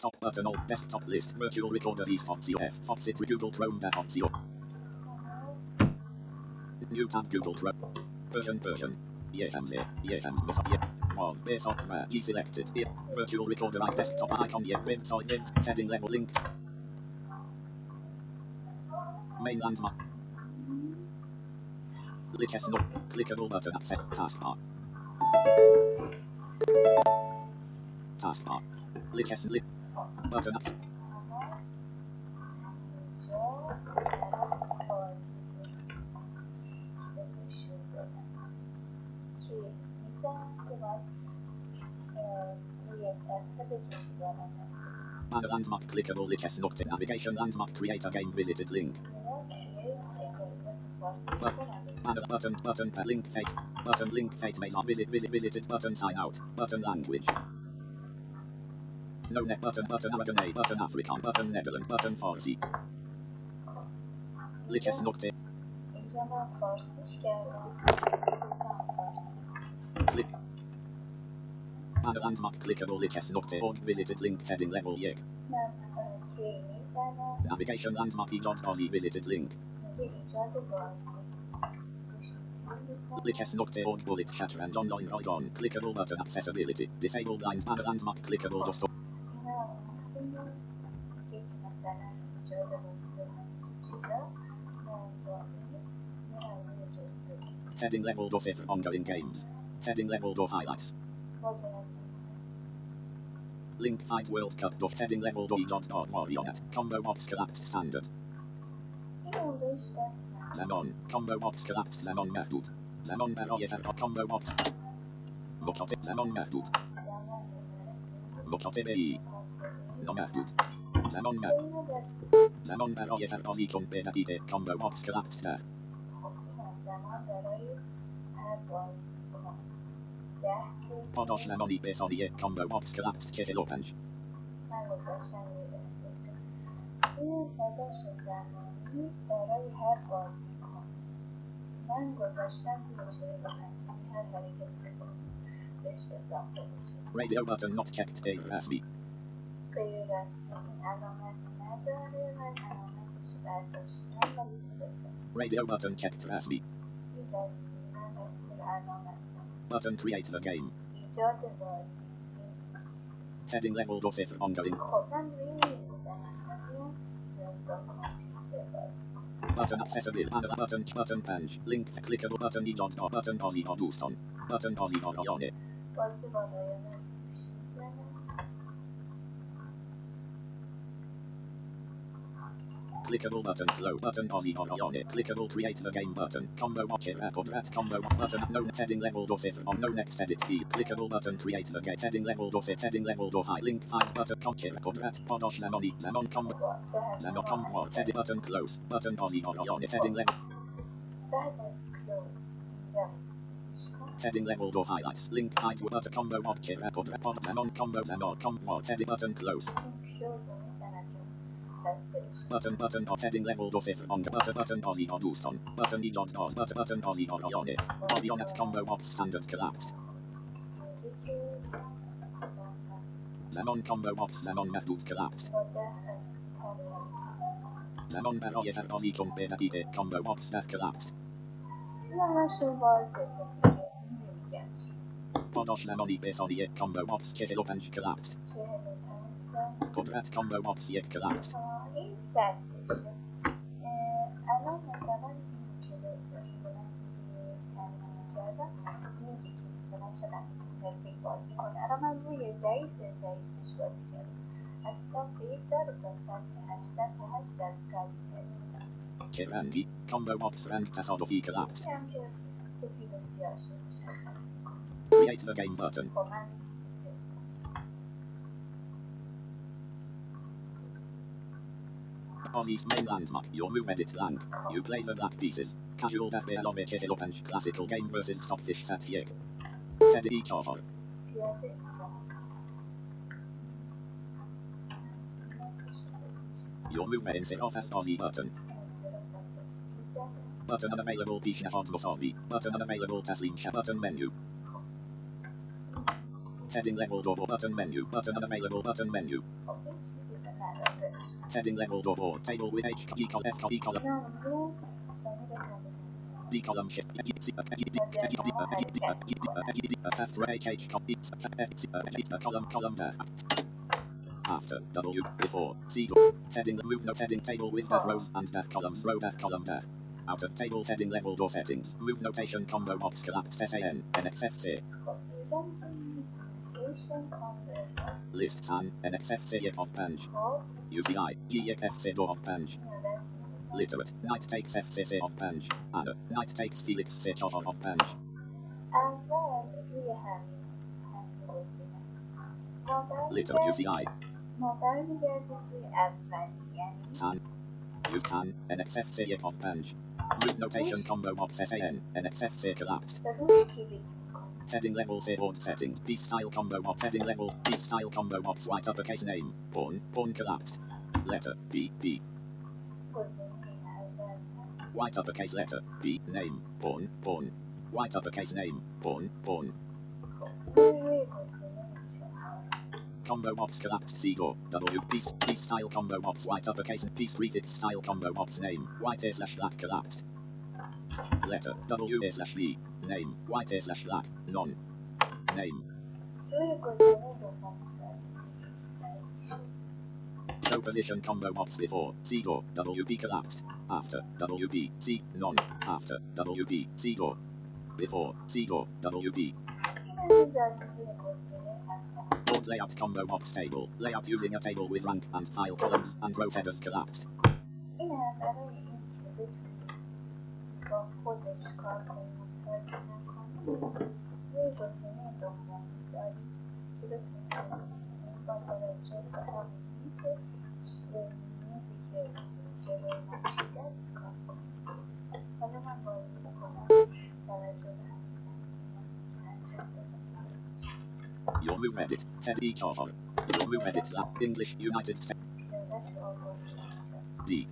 Desktop button all desktop list. Virtual recorder east of zero F. Foxit Google Chrome back of zero. New tab Google Chrome. Version version. EMZ. Miss yeah. Vav. Base of var. G selected. Here. Virtual recorder I desktop icon. Yeah. Website link. Heading level link. Main landmark. Lichess no. Clickable button accept taskbar. Taskbar. Lichess lit. Button. And a landmark clickable lichess note navigation landmark create a game visited link. And a button button link fate. Button link fate not visit visit visited button sign out. Button language. No net button, button Aragon button Afrikaan, button Netherlands, button Farsi. Lichess Click. And landmark clickable lichess nokte org visited link heading level yek. Navigation landmark e.cosi visited link. Lichess Nocte Org Bullet and Online Clickable button accessibility. Disabled blind landmark clickable. Heading level door safe ongoing games. Heading level or highlights. Link 5 World Cup door heading level door dot dot warrior at combo box collapsed standard. Zenon, combo box collapsed Zenon Merdut. Zenon Beroyefer combo box. Bokote Zenon Merdut. Bokote BI. No Merdut. Zenon Merdut. Zenon Beroyefer Ozikon Bedadide combo box collapsed Merdut. خب این از زمان برای هر بازی کن ده که پاداش زمانی به ثانیه combo box collapsed 45. من گذاشتم روی این پاداش زمانی برای هر بازی کن من گذاشتم روی چهل و پنج یعنی هر حرکتی که کنی بهش اضافه بشه Radio button not checked غیر رسمی. غیر رسمی این علامتی نداره من علامتش رو برداشتم ولی تونستم Radio button checked رسمی. این رسمی Button create the game. Heading level or if ongoing. Button accessible under button button page link clickable button e dot button pause e dot button on e dot on. Clickable button. Low button. Aussie on on it. Clickable create the game button. Combo watch it. Record rat. Combo button. No heading level or cipher on no next edit field. Clickable button. Create the game. Heading level or cipher. Heading level or high. Link five button. Conch or rat. Podosh Zamoni. Zamon combo. Zamon combo. Edit button. Close. Button. Aussie on on it. Heading level. That is close. Yeah. Heading level door highlights. Link hide button combo object record record Zamon combo Zamon combo edit button close. Computer. Button button of heading level دو صفر آنجا بutton button آزینا دوستان button ایجاد داد button button آزینا رایانه آریانت کامبو آب standard collapsed زمان کامبو آب زمان محدود collapsed زمان برای هر آزی کن به ندیده کامبو آب staff collapsed نه همشو واضحه پاداش زمانی به ثانیه کامبو آب 45 collapsed قدرت کامبو آب یک collapsed. سطحشه اه، الان مثلا این که کردم میگه که مثلا چقدر می‌تونه حرفه‌ای بازی کنه الان من روی ضعیف ضعیفش بازی کردم از سطح یک داره تا سطح هشت سطح هشت سطح قوی ترین چه رنگی combo box رنگ تصادفی collapsed. هم که سفید و سیاه شده مشخص Create the game button. Aussie's main landmark, your move edit land. You play the black pieces. Casual death of it, and classical game versus Stockfish set yig. Edit each other. Your move in sit off as Aussie button. Button unavailable, P. Shepard Wasavi. Button unavailable, Taslim Button menu. Heading level double button menu, button unavailable, button menu. Okay. Heading level doorboard table with H G column F column E column. D column shift G C G D G D G D G D G D F H H column E F C H column column after W before C heading move no heading table with that rows and that columns row that column that out of table heading level door settings move notation combo box collapsed SAN List Sun, NXF Sayek of Punch. UCI, GFF of Punch. Literate, Knight takes FCC of Punch. And Knight takes Felix Sechov of Punch. And then we have Little UCI. Not only there did we add Vandian. Sun. Use Sun, NXF Sayek of Punch. Move notation combo box SAN, NXF Say collapsed. Heading level board settings. Piece style combo box. Heading level. Piece style combo box. White uppercase name. Pawn. Pawn collapsed. Letter. B. B. White uppercase letter. B. Name. Pawn. Pawn. White uppercase name. Pawn. Pawn. Combo box collapsed door. W. Piece. Piece style combo box. White uppercase. Piece prefix style combo box name. White A slash black collapsed. Letter. W A slash B. Name. White A slash black. None. Name. Show position combo box before. C door. WP collapsed. After. WP. C. None. After. WP. C door. Before. C door. As Board layout combo box table. Layout using a table with rank and file columns and row headers collapsed. in a very intuitive are to the but the check have music the music very much yes Everyone was in the corner that I should have Your move edit. Each of. Your move edit lab. English United States. D.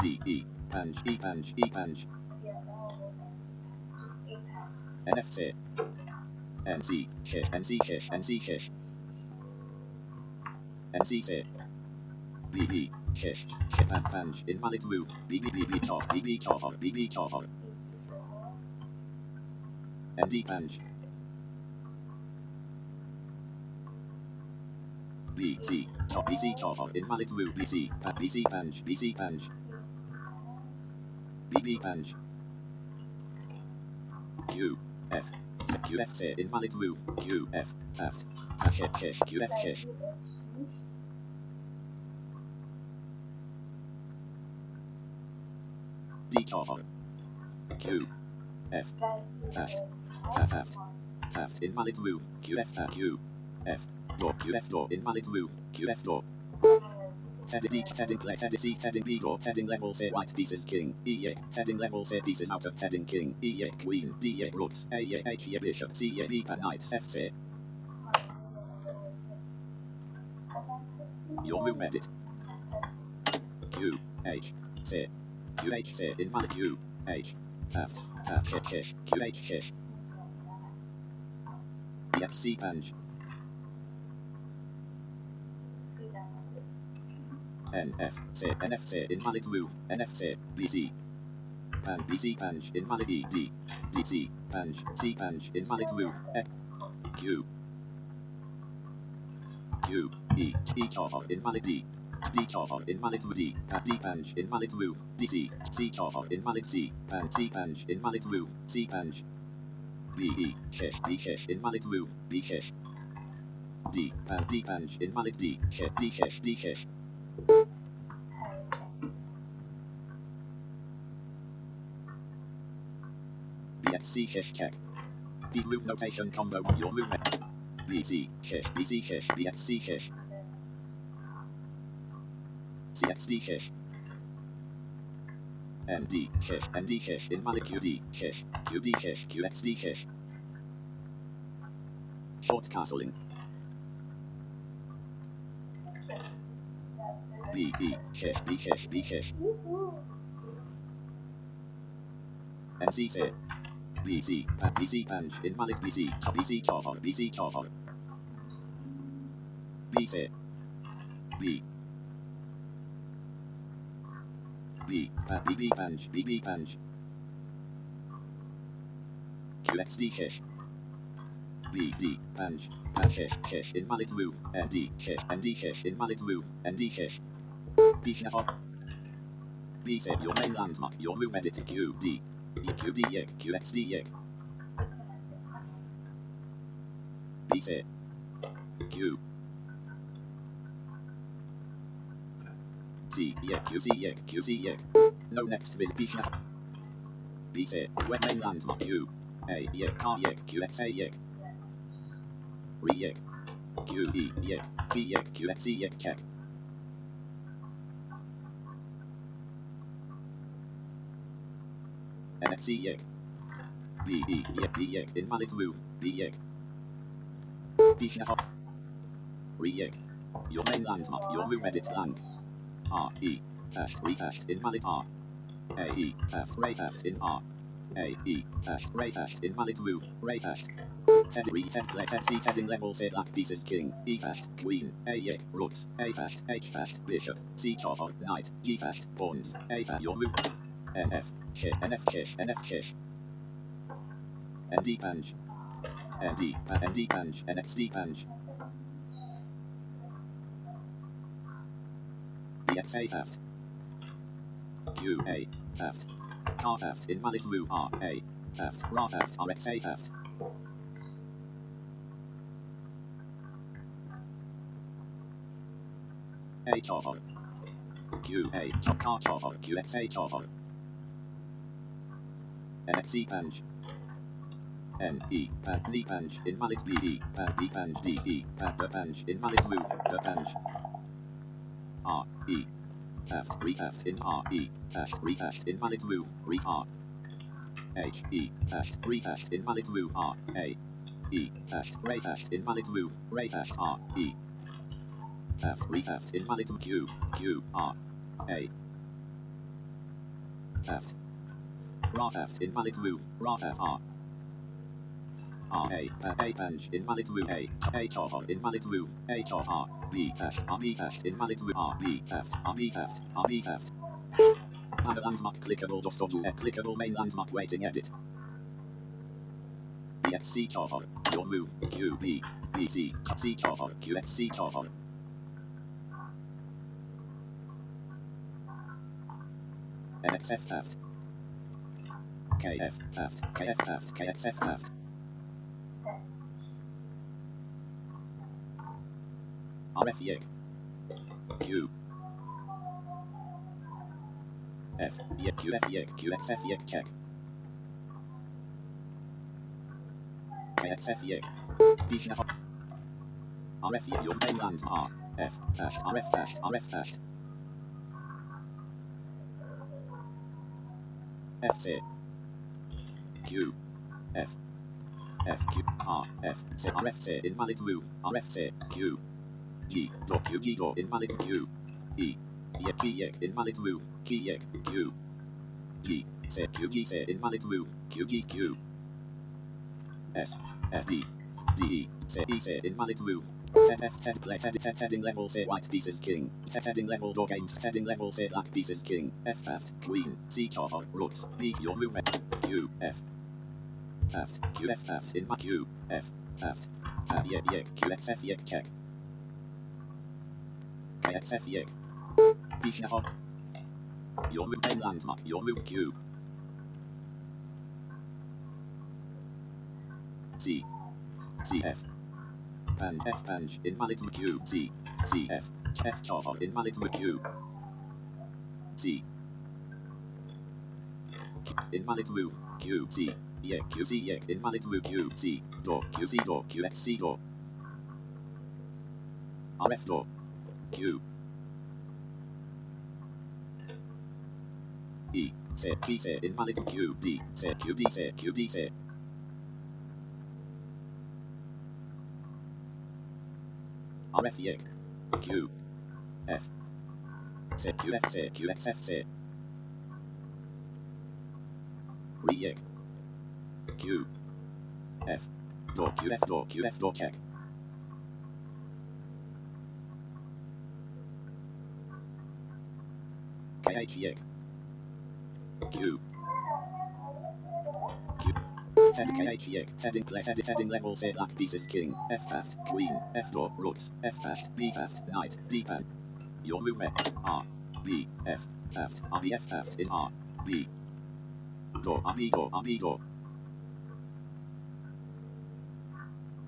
D. E. Punch. E. Punch. E. Punch. NFC. NC. Shish. NC. Shish. NC. Shish. NCC. BB. Shish. Ship and punch. Invalid move. BB. BB. Chop. BB. Chop. BB. Chop. ND punch. BC. Chop. BC. Chop. Invalid move. BC. BC punch. BC punch. BB punch. Q. F. QF say invalid move. Q. F. Left. Ah, Shish. Shish. QF. Shish. D. Chop. Q. F. Left. Left. Invalid move. QF. Q. F. Door. QF door. Invalid move. QF door. Heading each heading play heading C heading door heading level say white pieces king E yeah heading level say pieces out of heading king E yeah queen D yeah rooks A yeah H bishop C per knight F say your move edit Q H say Q H say invalid Q H left shish shish Q H shish Yes C punch NF say NF say invalid move NF say BC pan BC punch invalid E D DC punch C punch invalid move F Q. Q E E chop invalid D D chop invalid move D D punch invalid move DC C chop invalid C pan C punch invalid move C punch B E shish D shish invalid move B shish D pan D punch invalid D shish D shish D shish BXC shish check. B move notation combo on your move. BC shish BC shish BXC shish CXD shish ND shish ND shish invalid QD shish QD shish QXD shish Short castling B B shish B shish B shish NCC BC pan BC punch invalid BC BC chop BC chop B C B B pa, B B punch B B punch QXD shish B D punch punch shish shish invalid move N D shish N D shish invalid move N D shish B snap your main landmark your move edit Q D. E Q D yek QXD yek B C Q. C yek Q C yek Q C yek no next visit B snap B C web main landmark Q A yek car yek QXA yek Re yek Q E yek P yek QXE yek check NXE yek E yek B yek invalid move. B yek B snap Re yek your main landmark your move edit lang R E F invalid R. A E F retest in R. A E F retest invalid move. Retest Head re head. Play head. C. Heading. Level. Say black pieces king. E fast queen. A yek rooks A bishop. C. Chop knight. G fast pawns. A your move NF NF NF ND punch ND ND punch NXD punch DXA theft QA theft car theft invalid move RA theft raw theft RXA theft A chopper QA chop car chopper QXA chopper NXE punch N E pan knee punch invalid B E pan D punch D E pan the punch invalid move. The punch R E theft re in R E theft re invalid move. Re R H E theft re invalid move. R A E ray theft invalid move. Theft R E theft re invalid Q Q R A theft raw theft invalid move. Raw theft R. R A punch invalid move. A A chop invalid move. A chop R. B theft R B theft invalid move. R B theft R B theft R B theft Add a landmark clickable dot dot uh, clickable main landmark waiting edit. DXC chop your move. Q B B C C chop QXC chop NXF theft KF theft KF theft KXF theft RF yek Q F yek QF yek QXF yek check KXF P snap RF yek your mainland R F fast RF fast RF fast FC Q. F. F Q. R. F. C RF C invalid move. RF C Q. G. Dot Q. G. Dot. Invalid Q. E. Yek yek invalid move. Key yek Q. G. C Q. G. C invalid move. Q. G. Q. S. F. D D. E. C E. C invalid move. F. F. Head play head head heading level say white pieces king. Head heading level door games heading level say black pieces king. F. Theft queen. C. Chop rooks B your move. Q. F theft Q F theft in Q F theft uh, yek yek Q X F yek check KXF yek. P snap your move main landmark. Your move Q. C C F. Punch F punch invalid Q. C C F. F chop invalid Q. C. Invalid move. Q C yek Q C yek invalid move Q C door Q C door Q X C door RF door Q E C P C invalid Q D C Q D C Q D C RF yek Q F C Q F C Q X F C Re yek Q. F. Door Q F door Q F door check. KHX Q. Q. Head KHX heading play head heading level set black pieces king. F path queen. F door rooks F path B path knight. D pan. Your move R. B. F path R B F path in R. B. Door R B door R B door.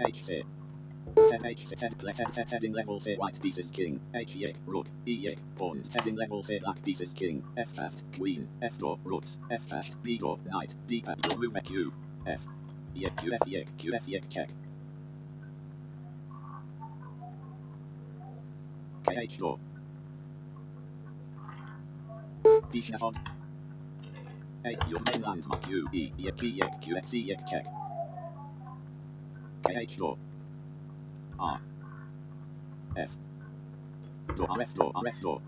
H C. FH head, heading level say white pieces king. H yek rook. E yek pawns. Heading level say black pieces king. F fast queen. F draw rooks. F fast B draw knight. D pad move Q. F. Yek Q F yek Q F yek check. KH draw. Pishna hot. A your main landmark Q E yek P yek Q X E yek check. KH draw. R F draw RF draw RF draw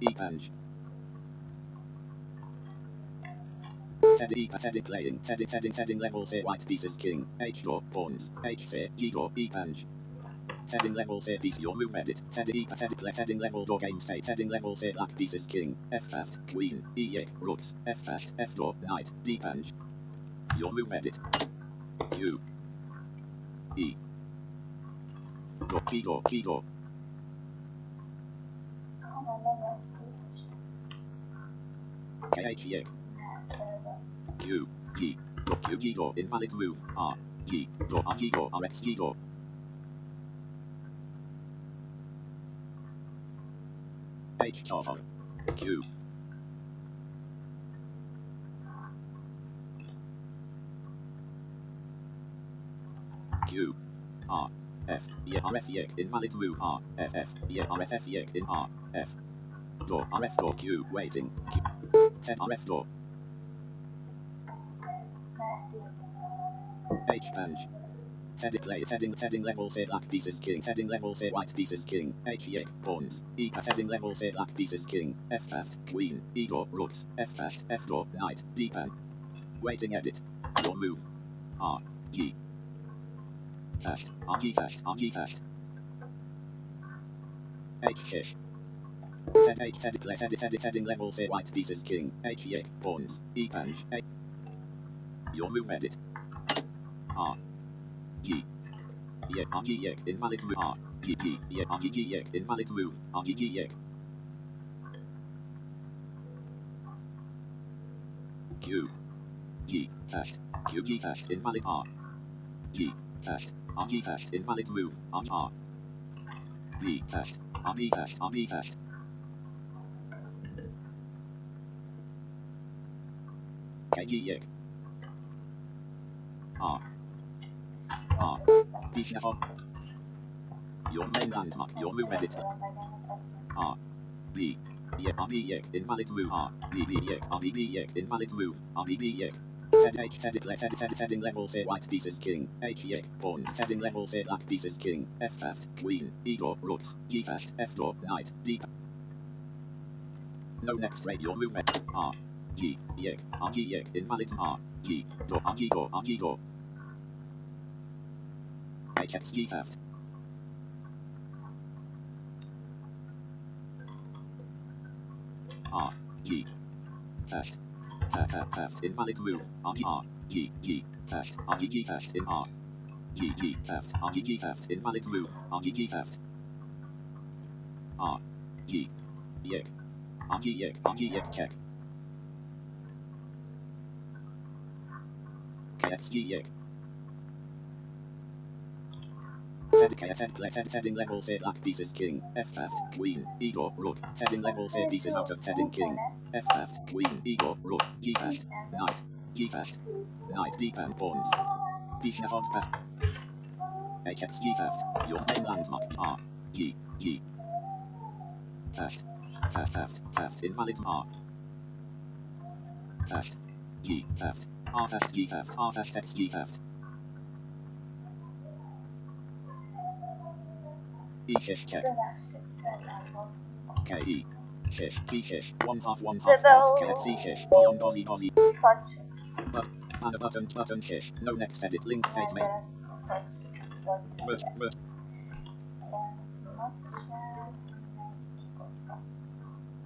E punch Head E heading playing heading heading heading level say white pieces king H draw pawns H say G draw E punch Heading level say piece your move edit. Head E head play heading level draw game state. Heading level say black pieces king. F fast queen. E yek rooks. F fast F draw knight. D punch. Your move edit. Q. E. Draw key draw key draw. Come on, let us see. KH yek. Further. Q. G. Draw Q G draw. Invalid move. R. G. Draw R G draw. RX draw. H charter. Q. Q. R. F. Yeah, RF yek. Invalid move. R. F F. Yeah, RF F. In R. F. Draw. RF draw. Q. Waiting. Q. Head RF draw. H punch. Heading play, heading, heading level say black pieces king, heading level say white pieces king, H yek, pawns, E heading level say black pieces king, F fast, queen, E draw, rooks, F fast, F draw, knight, D pan. Waiting edit. Your move. R, G. Fast, R G fast, R G fast. H shish. Head H heading play, heading, heading, heading level say white pieces king, H yek, pawns, E punch, A. Your move edit. R. G. Yek, RG yek, invalid move. R. G G, yek, RG G yek, invalid move. RG G yek. Q. G, fast. Q G fast, invalid R. G, fast. RG fast, invalid move. R R. B fast. RB fast, RB fast. KG yek. R. R. On. Your main landmark, your move editor. R. B. Yek, RB yek, invalid move. R. B B yek, RB B yek, invalid move. RB B yek. Head H headed le head head heading level say white pieces king. H yek, pawns. Heading level say black pieces king. F fast, queen. E draw, rooks. G fast, F draw, knight. D. No next rate your move R. G. Yek, RG yek, invalid R. G. Draw, RG draw, RG draw. Fast. R. G. Fast. Fa- fa- Fast. Invalid move. R. G. R. G. G. Fast. R. G. G. Fast. In R. G. G. Fast. R. G. G. Fast. Invalid move. R. G. G. Fast. R. G. Yek. R. G. Yek. R. G. Yek. Check. Yek. K head play head heading level say black pieces king. F fast queen. E draw rook. Heading level say pieces out of heading king. F fast queen. E draw rook. G fast knight. G fast knight. D pan pawns. Pishna on fast. HXG fast. Your main landmark. R. G. G. Fast. Fast. Fast. Fast. Invalid R. Fast. G. Fast. R fast. G fast. R fast. X G fast. Pieces check. K-E. One half, one half. Dot. Galaxy shift. Bottom Aussie Aussie. But, button, button shift. No next edit. Link fate mate. Rut, rut.